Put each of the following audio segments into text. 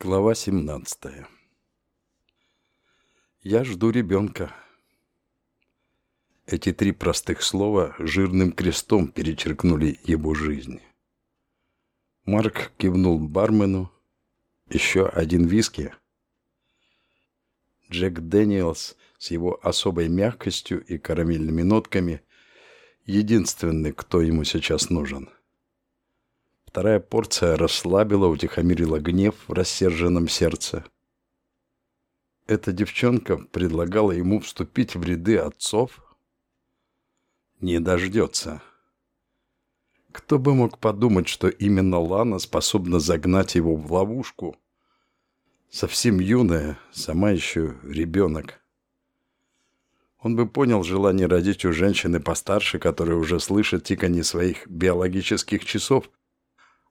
Глава 17 «Я жду ребенка». Эти три простых слова жирным крестом перечеркнули его жизнь. Марк кивнул бармену. «Еще один виски». Джек Дэниелс с его особой мягкостью и карамельными нотками единственный, кто ему сейчас нужен – Вторая порция расслабила, утихомирила гнев в рассерженном сердце. Эта девчонка предлагала ему вступить в ряды отцов? Не дождется. Кто бы мог подумать, что именно Лана способна загнать его в ловушку? Совсем юная, сама еще ребенок. Он бы понял желание родить у женщины постарше, которая уже слышит тиканье своих биологических часов –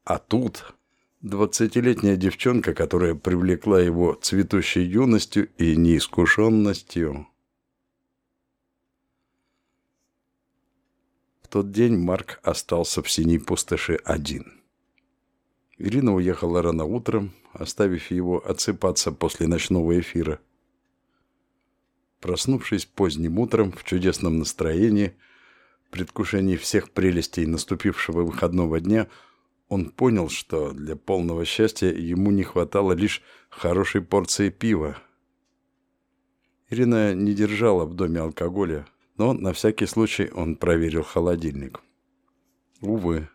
а тут двадцатилетняя девчонка, которая привлекла его цветущей юностью и неискушенностью. В тот день Марк остался в синей пустоши один. Ирина уехала рано утром, оставив его отсыпаться после ночного эфира. Проснувшись поздним утром в чудесном настроении, в предвкушении всех прелестей наступившего выходного дня – он понял, что для полного счастья ему не хватало лишь хорошей порции пива. Ирина не держала в доме алкоголя, но на всякий случай он проверил холодильник. Увы.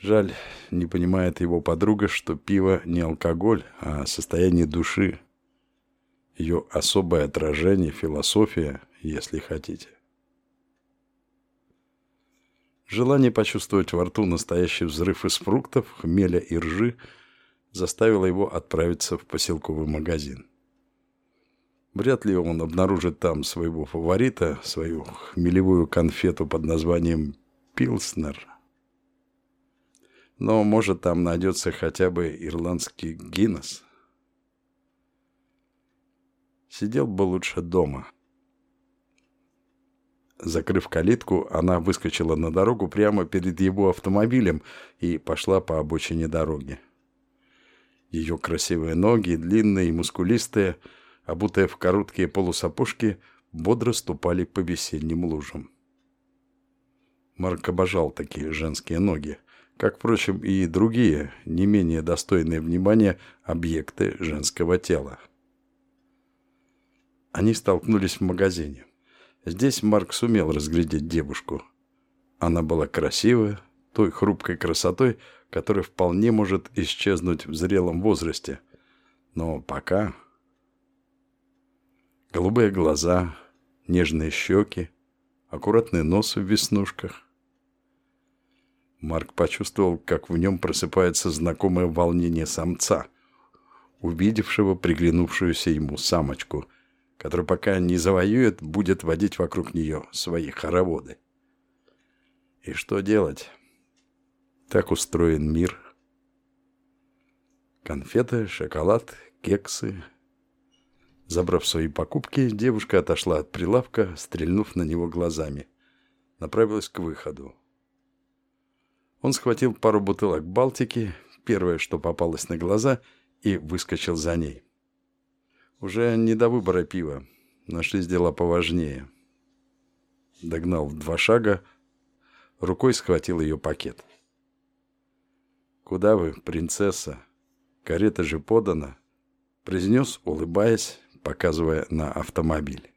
Жаль, не понимает его подруга, что пиво не алкоголь, а состояние души. Ее особое отражение, философия, если хотите. Желание почувствовать во рту настоящий взрыв из фруктов, хмеля и ржи заставило его отправиться в поселковый магазин. Вряд ли он обнаружит там своего фаворита, свою хмелевую конфету под названием «Пилснер». Но, может, там найдется хотя бы ирландский Гиннес. Сидел бы лучше дома – Закрыв калитку, она выскочила на дорогу прямо перед его автомобилем и пошла по обочине дороги. Ее красивые ноги, длинные и мускулистые, обутые в короткие полусапожки, бодро ступали по весенним лужам. Марк обожал такие женские ноги, как, впрочем, и другие, не менее достойные внимания объекты женского тела. Они столкнулись в магазине. Здесь Марк сумел разглядеть девушку. Она была красивая, той хрупкой красотой, которая вполне может исчезнуть в зрелом возрасте. Но пока... Голубые глаза, нежные щеки, аккуратный нос в веснушках. Марк почувствовал, как в нем просыпается знакомое волнение самца, увидевшего приглянувшуюся ему самочку – который пока не завоюет, будет водить вокруг нее свои хороводы. И что делать? Так устроен мир. Конфеты, шоколад, кексы. Забрав свои покупки, девушка отошла от прилавка, стрельнув на него глазами. Направилась к выходу. Он схватил пару бутылок Балтики, первое, что попалось на глаза, и выскочил за ней. Уже не до выбора пива. Нашлись дела поважнее. Догнал в два шага, рукой схватил ее пакет. «Куда вы, принцесса? Карета же подана», — произнес, улыбаясь, показывая на автомобиль.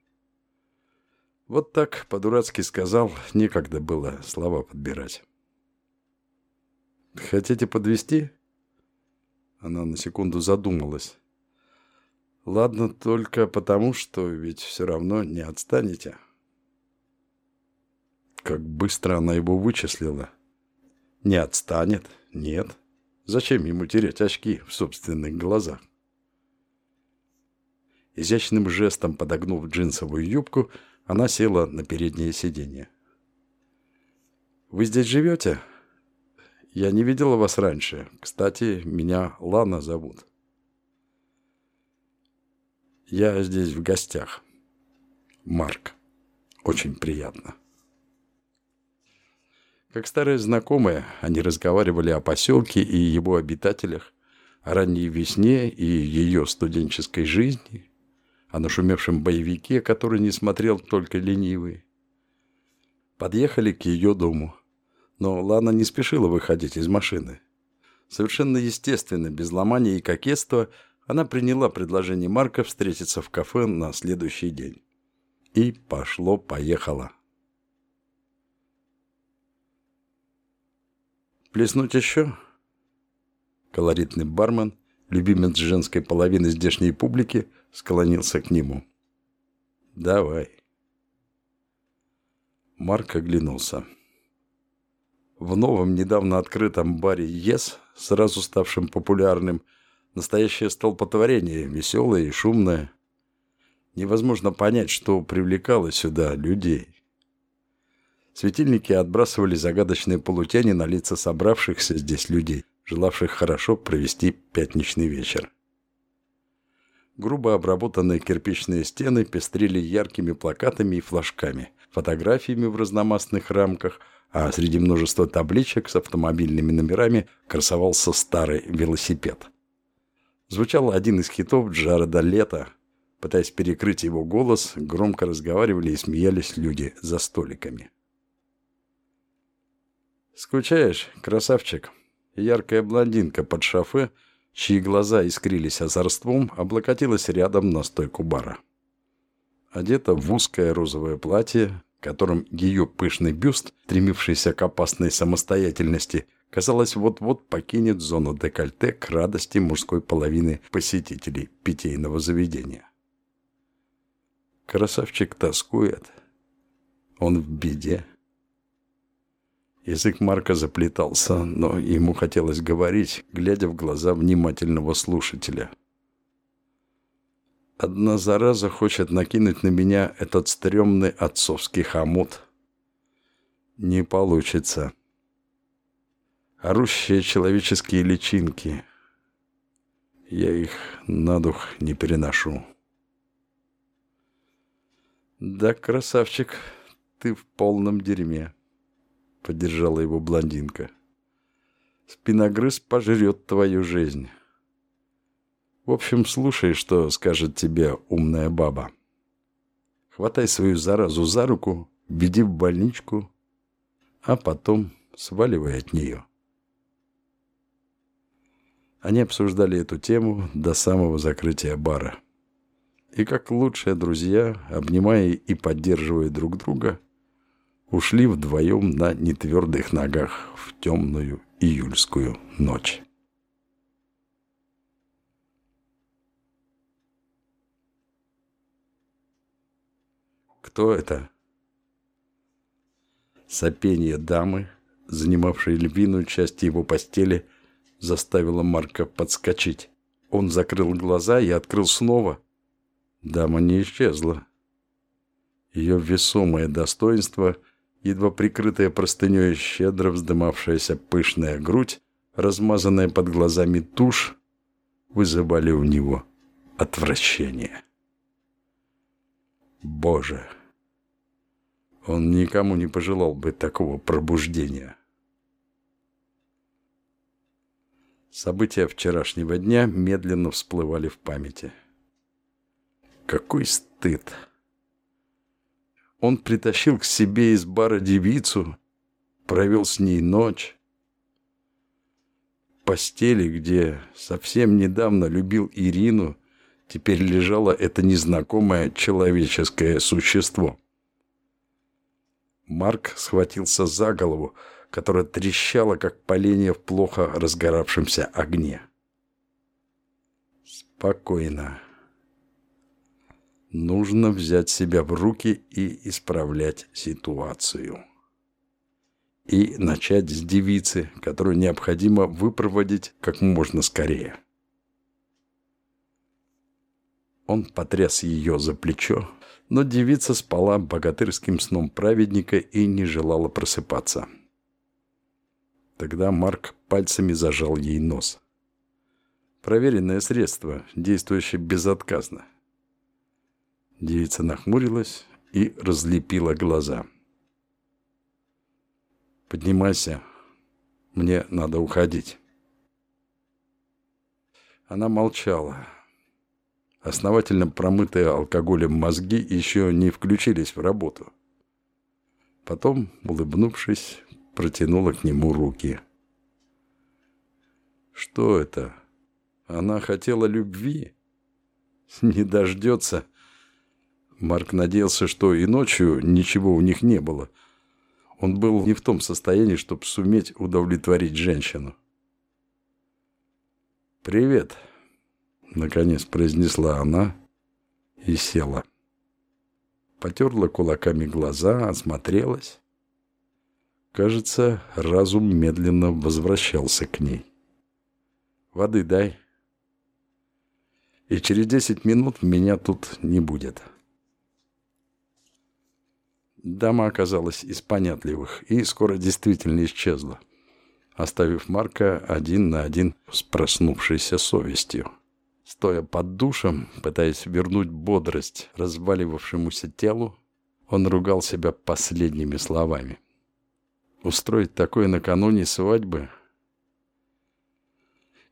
Вот так, по-дурацки сказал, некогда было слова подбирать. «Хотите подвести? Она на секунду задумалась. Ладно только потому, что ведь все равно не отстанете. Как быстро она его вычислила. Не отстанет? Нет. Зачем ему терять очки в собственных глазах? Изящным жестом подогнув джинсовую юбку, она села на переднее сиденье. «Вы здесь живете?» «Я не видела вас раньше. Кстати, меня Лана зовут». Я здесь в гостях. Марк. Очень приятно. Как старые знакомые, они разговаривали о поселке и его обитателях, о ранней весне и ее студенческой жизни, о нашумевшем боевике, который не смотрел только ленивый. Подъехали к ее дому, но Лана не спешила выходить из машины. Совершенно естественно, без ломания и кокетства, она приняла предложение Марка встретиться в кафе на следующий день. И пошло-поехало. «Плеснуть еще?» Колоритный бармен, любимец женской половины здешней публики, склонился к нему. «Давай». Марк оглянулся. В новом, недавно открытом баре «Ес», сразу ставшем популярным, настоящее столпотворение, веселое и шумное. Невозможно понять, что привлекало сюда людей. Светильники отбрасывали загадочные полутени на лица собравшихся здесь людей, желавших хорошо провести пятничный вечер. Грубо обработанные кирпичные стены пестрили яркими плакатами и флажками, фотографиями в разномастных рамках, а среди множества табличек с автомобильными номерами красовался старый велосипед. Звучал один из хитов Джареда Лета. Пытаясь перекрыть его голос, громко разговаривали и смеялись люди за столиками. «Скучаешь, красавчик?» Яркая блондинка под шофе, чьи глаза искрились озорством, облокотилась рядом на стойку бара. Одета в узкое розовое платье, которым ее пышный бюст, стремившийся к опасной самостоятельности, казалось, вот-вот покинет зону декольте к радости мужской половины посетителей питейного заведения. Красавчик тоскует. Он в беде. Язык Марка заплетался, но ему хотелось говорить, глядя в глаза внимательного слушателя. Одна зараза хочет накинуть на меня этот стрёмный отцовский хомут. Не получится. Орущие человеческие личинки. Я их на дух не переношу. Да, красавчик, ты в полном дерьме. — поддержала его блондинка. «Спиногрыз пожрет твою жизнь. В общем, слушай, что скажет тебе умная баба. Хватай свою заразу за руку, веди в больничку, а потом сваливай от нее». Они обсуждали эту тему до самого закрытия бара. И как лучшие друзья, обнимая и поддерживая друг друга, ушли вдвоем на нетвердых ногах в темную июльскую ночь. Кто это? Сопение дамы, занимавшей львиную часть его постели, заставило Марка подскочить. Он закрыл глаза и открыл снова. Дама не исчезла. Ее весомое достоинство – едва прикрытая простыней щедро вздымавшаяся пышная грудь, размазанная под глазами тушь, вызывали у него отвращение. Боже! Он никому не пожелал бы такого пробуждения. События вчерашнего дня медленно всплывали в памяти. Какой стыд! Он притащил к себе из бара девицу, провел с ней ночь. В постели, где совсем недавно любил Ирину, теперь лежало это незнакомое человеческое существо. Марк схватился за голову, которая трещала, как поленье в плохо разгоравшемся огне. «Спокойно», Нужно взять себя в руки и исправлять ситуацию. И начать с девицы, которую необходимо выпроводить как можно скорее. Он потряс ее за плечо, но девица спала богатырским сном праведника и не желала просыпаться. Тогда Марк пальцами зажал ей нос. Проверенное средство, действующее безотказно – Девица нахмурилась и разлепила глаза. «Поднимайся. Мне надо уходить». Она молчала. Основательно промытые алкоголем мозги еще не включились в работу. Потом, улыбнувшись, протянула к нему руки. Что это? Она хотела любви? Не дождется. Марк надеялся, что и ночью ничего у них не было. Он был не в том состоянии, чтобы суметь удовлетворить женщину. «Привет», — наконец произнесла она и села. Потерла кулаками глаза, осмотрелась. Кажется, разум медленно возвращался к ней. «Воды дай», и через десять минут меня тут не будет. Дама оказалась из понятливых и скоро действительно исчезла, оставив Марка один на один с проснувшейся совестью. Стоя под душем, пытаясь вернуть бодрость разваливавшемуся телу, он ругал себя последними словами. Устроить такое накануне свадьбы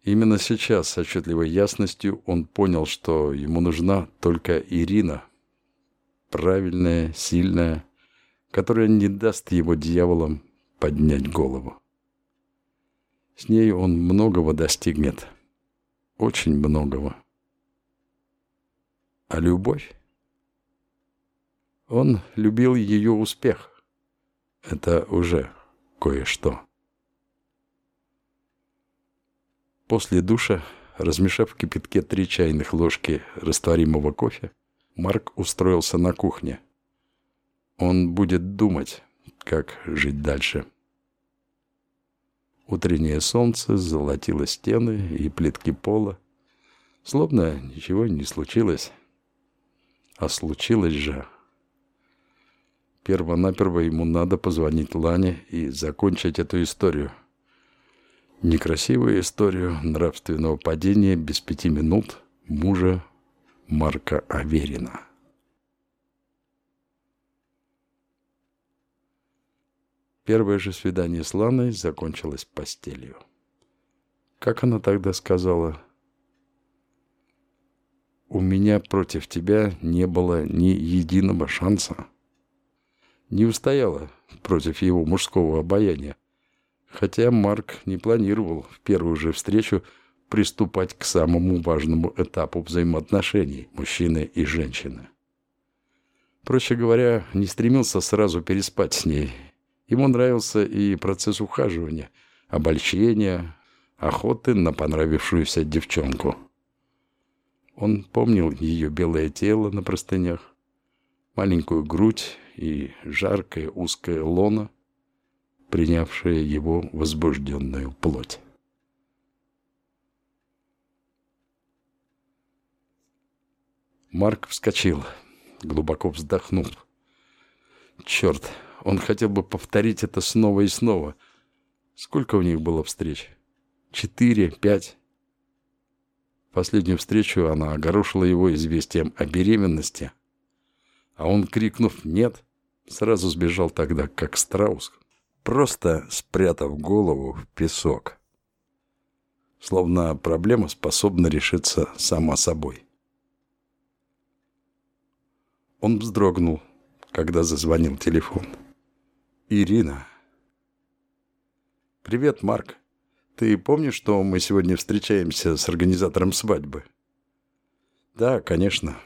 Именно сейчас с отчетливой ясностью он понял, что ему нужна только Ирина. Правильная, сильная, которая не даст его дьяволам поднять голову. С ней он многого достигнет. Очень многого. А любовь? Он любил ее успех. Это уже кое-что. После душа, размешав в кипятке три чайных ложки растворимого кофе, Марк устроился на кухне. Он будет думать, как жить дальше. Утреннее солнце золотило стены и плитки пола. Словно ничего не случилось. А случилось же. Первонаперво ему надо позвонить Лане и закончить эту историю – Некрасивую историю нравственного падения без пяти минут мужа Марка Аверина. Первое же свидание с Ланой закончилось постелью. Как она тогда сказала? «У меня против тебя не было ни единого шанса». Не устояла против его мужского обаяния Хотя Марк не планировал в первую же встречу приступать к самому важному этапу взаимоотношений мужчины и женщины. Проще говоря, не стремился сразу переспать с ней. Ему нравился и процесс ухаживания, обольщения, охоты на понравившуюся девчонку. Он помнил ее белое тело на простынях, маленькую грудь и жаркое узкое лоно, принявшая его возбужденную плоть. Марк вскочил, глубоко вздохнул. Черт, он хотел бы повторить это снова и снова. Сколько у них было встреч? Четыре, пять? Последнюю встречу она огорошила его известием о беременности. А он, крикнув «нет», сразу сбежал тогда, как страус, просто спрятав голову в песок. Словно проблема способна решиться сама собой. Он вздрогнул, когда зазвонил телефон. «Ирина». «Привет, Марк. Ты помнишь, что мы сегодня встречаемся с организатором свадьбы?» «Да, конечно».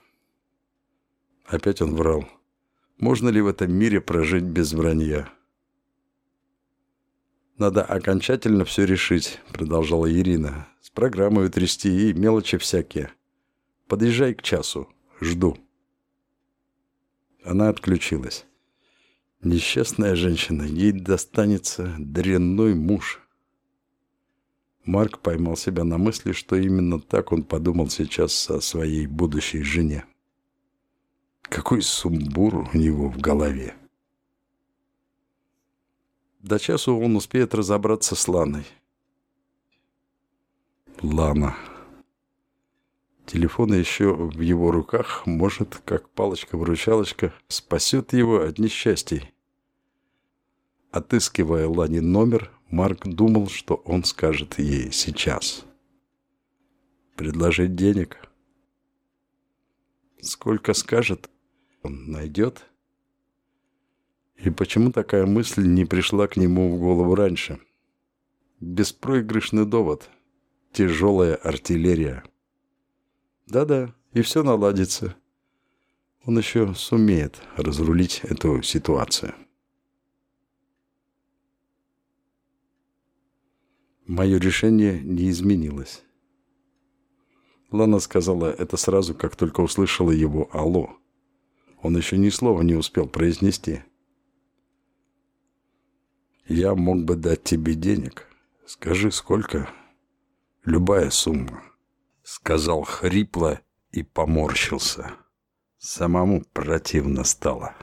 Опять он врал. «Можно ли в этом мире прожить без вранья?» «Надо окончательно все решить», — продолжала Ирина. «С программой утрясти и мелочи всякие. Подъезжай к часу. Жду». Она отключилась. Несчастная женщина, ей достанется дрянной муж. Марк поймал себя на мысли, что именно так он подумал сейчас о своей будущей жене. Какой сумбур у него в голове. До часу он успеет разобраться с Ланой. Лана. Телефон еще в его руках, может, как палочка-выручалочка, спасет его от несчастий. Отыскивая Лане номер, Марк думал, что он скажет ей сейчас. Предложить денег? Сколько скажет, он найдет? И почему такая мысль не пришла к нему в голову раньше? Беспроигрышный довод. Тяжелая артиллерия. Да-да, и все наладится. Он еще сумеет разрулить эту ситуацию. Мое решение не изменилось. Лана сказала это сразу, как только услышала его «Алло». Он еще ни слова не успел произнести. Я мог бы дать тебе денег. Скажи, сколько? Любая сумма. Сказал хрипло и поморщился. Самому противно стало.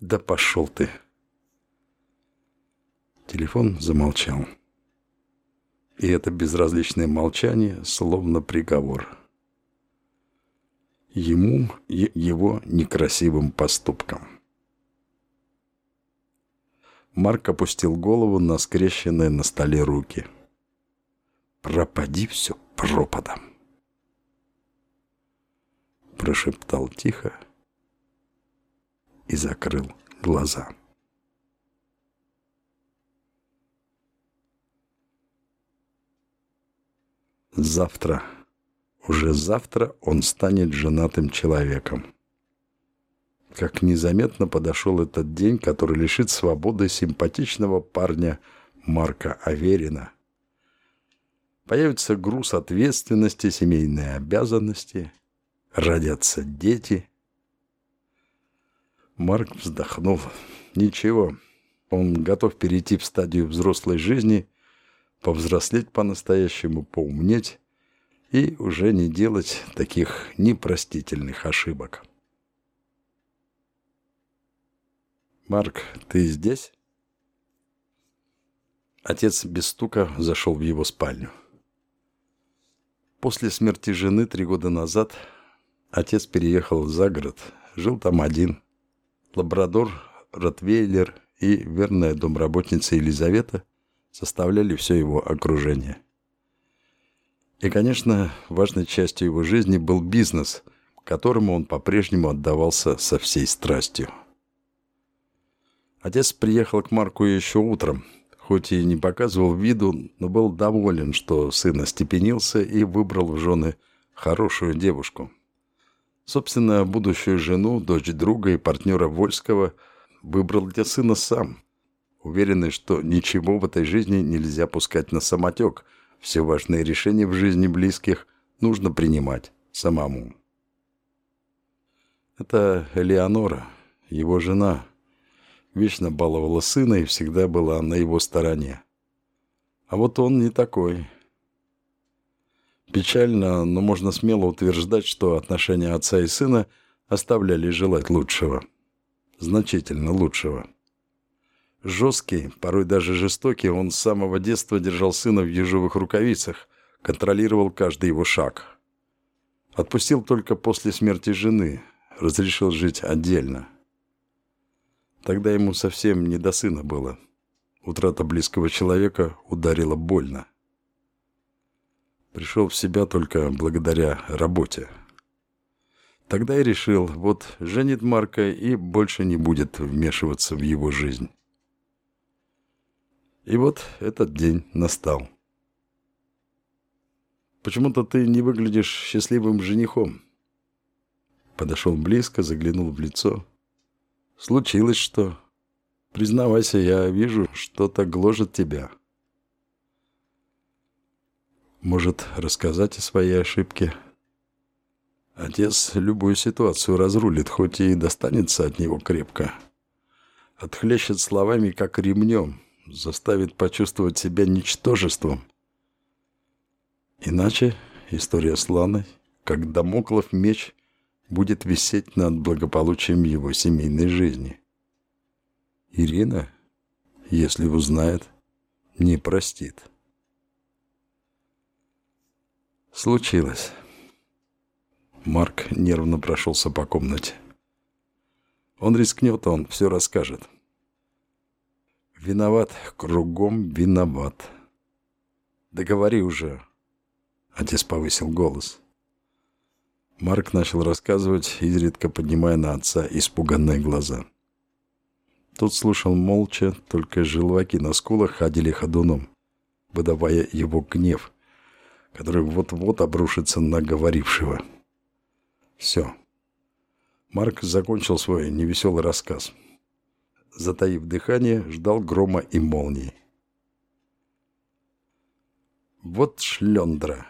Да пошел ты. Телефон замолчал. И это безразличное молчание словно приговор. Ему и его некрасивым поступкам. Марк опустил голову на скрещенные на столе руки. «Пропади все пропадом!» Прошептал тихо и закрыл глаза. Завтра, уже завтра он станет женатым человеком как незаметно подошел этот день, который лишит свободы симпатичного парня Марка Аверина. Появится груз ответственности, семейные обязанности, родятся дети. Марк вздохнул. Ничего, он готов перейти в стадию взрослой жизни, повзрослеть по-настоящему, поумнеть и уже не делать таких непростительных ошибок. «Марк, ты здесь?» Отец без стука зашел в его спальню. После смерти жены три года назад отец переехал за город, жил там один. Лабрадор, Ротвейлер и верная домработница Елизавета составляли все его окружение. И, конечно, важной частью его жизни был бизнес, которому он по-прежнему отдавался со всей страстью. Отец приехал к Марку еще утром, хоть и не показывал виду, но был доволен, что сын остепенился и выбрал в жены хорошую девушку. Собственно, будущую жену, дочь друга и партнера Вольского, выбрал для сына сам, уверенный, что ничего в этой жизни нельзя пускать на самотек, все важные решения в жизни близких нужно принимать самому. Это Элеонора, его жена – вечно баловала сына и всегда была на его стороне. А вот он не такой. Печально, но можно смело утверждать, что отношения отца и сына оставляли желать лучшего. Значительно лучшего. Жесткий, порой даже жестокий, он с самого детства держал сына в ежовых рукавицах, контролировал каждый его шаг. Отпустил только после смерти жены, разрешил жить отдельно. Тогда ему совсем не до сына было. Утрата близкого человека ударила больно. Пришел в себя только благодаря работе. Тогда и решил, вот женит Марка и больше не будет вмешиваться в его жизнь. И вот этот день настал. Почему-то ты не выглядишь счастливым женихом. Подошел близко, заглянул в лицо – Случилось что? Признавайся, я вижу, что-то гложет тебя. Может, рассказать о своей ошибке? Отец любую ситуацию разрулит, хоть и достанется от него крепко. Отхлещет словами, как ремнем, заставит почувствовать себя ничтожеством. Иначе история с Ланой, как домоклов меч, будет висеть над благополучием его семейной жизни. Ирина, если узнает, не простит. Случилось. Марк нервно прошелся по комнате. Он рискнет, он все расскажет. Виноват, кругом виноват. Да говори уже. Отец повысил голос. Марк начал рассказывать, изредка поднимая на отца испуганные глаза. Тот слушал молча, только желваки на скулах ходили ходуном, выдавая его гнев, который вот-вот обрушится на говорившего. Все. Марк закончил свой невеселый рассказ. Затаив дыхание, ждал грома и молнии. «Вот шлендра!»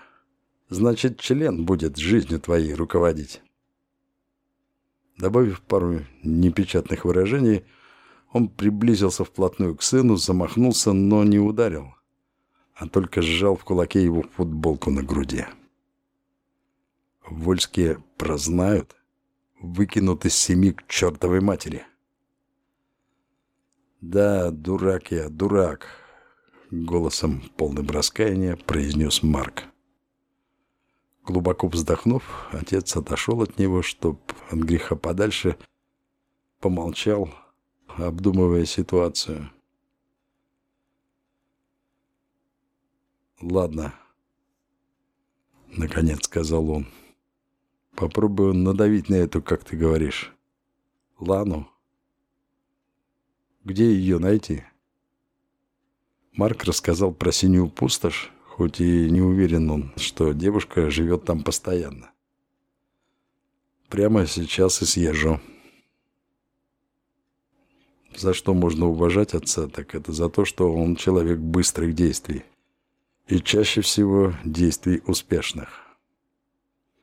Значит, член будет жизнью твоей руководить. Добавив пару непечатных выражений, он приблизился вплотную к сыну, замахнулся, но не ударил, а только сжал в кулаке его футболку на груди. Вольские прознают, выкинут из семьи к чертовой матери. «Да, дурак я, дурак», — голосом полным раскаяния произнес Марк. Глубоко вздохнув, отец отошел от него, чтоб от греха подальше помолчал, обдумывая ситуацию. «Ладно», — наконец сказал он. «Попробую надавить на эту, как ты говоришь, Лану. Где ее найти?» Марк рассказал про синюю пустошь, хоть и не уверен он, что девушка живет там постоянно. Прямо сейчас и съезжу. За что можно уважать отца, так это за то, что он человек быстрых действий. И чаще всего действий успешных.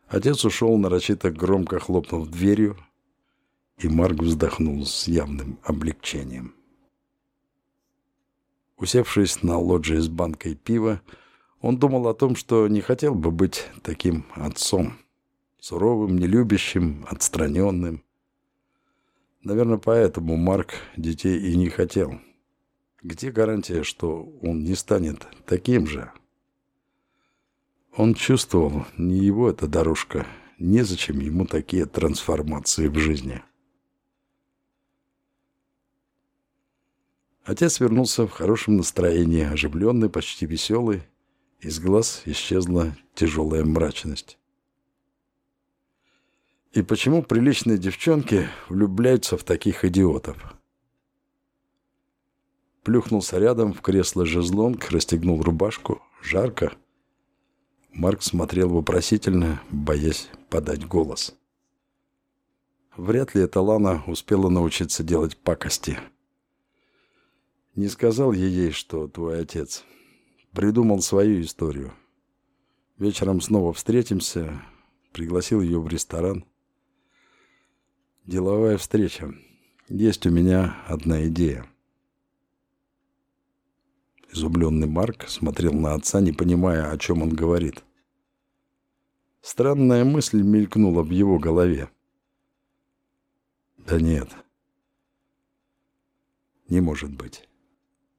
Отец ушел, нарочито громко хлопнув дверью, и Марк вздохнул с явным облегчением. Усевшись на лоджии с банкой пива, он думал о том, что не хотел бы быть таким отцом. Суровым, нелюбящим, отстраненным. Наверное, поэтому Марк детей и не хотел. Где гарантия, что он не станет таким же? Он чувствовал, не его эта дорожка, незачем ему такие трансформации в жизни. Отец вернулся в хорошем настроении, оживленный, почти веселый, из глаз исчезла тяжелая мрачность. И почему приличные девчонки влюбляются в таких идиотов? Плюхнулся рядом в кресло жезлонг, расстегнул рубашку. Жарко. Марк смотрел вопросительно, боясь подать голос. Вряд ли эта Лана успела научиться делать пакости. Не сказал ей, что твой отец придумал свою историю. Вечером снова встретимся, пригласил ее в ресторан. Деловая встреча. Есть у меня одна идея. Изумленный Марк смотрел на отца, не понимая, о чем он говорит. Странная мысль мелькнула в его голове. Да нет. Не может быть.